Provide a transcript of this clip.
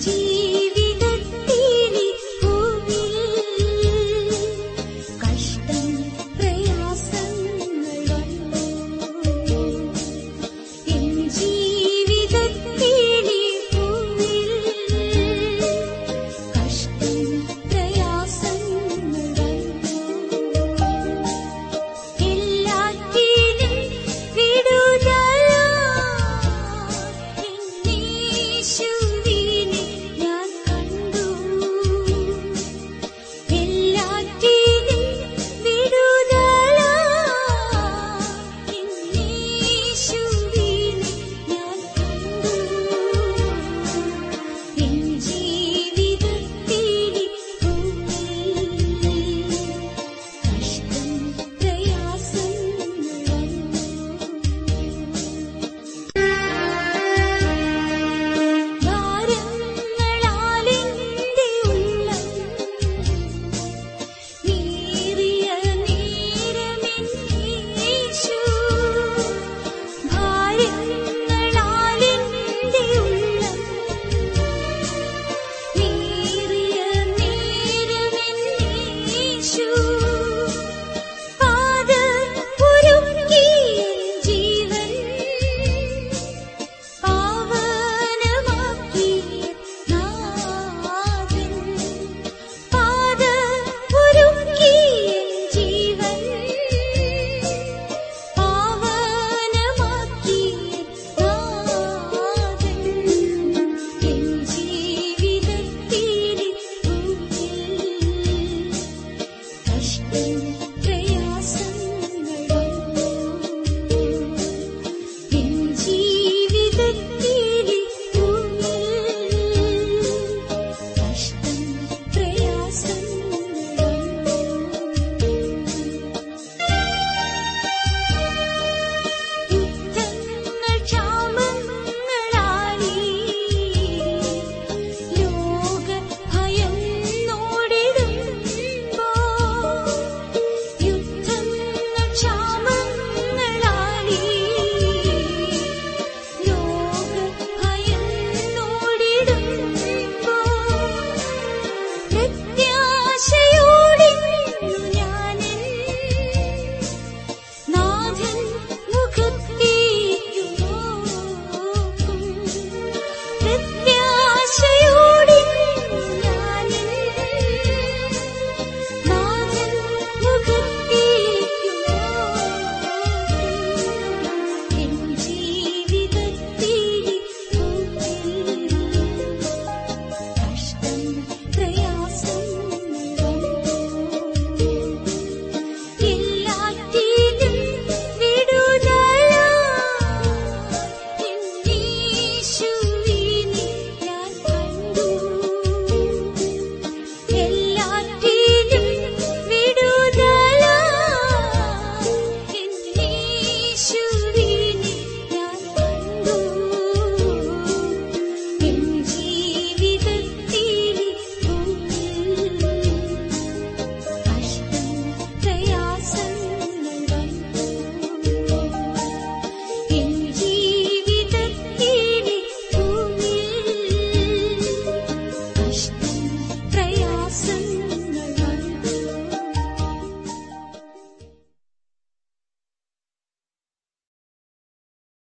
记。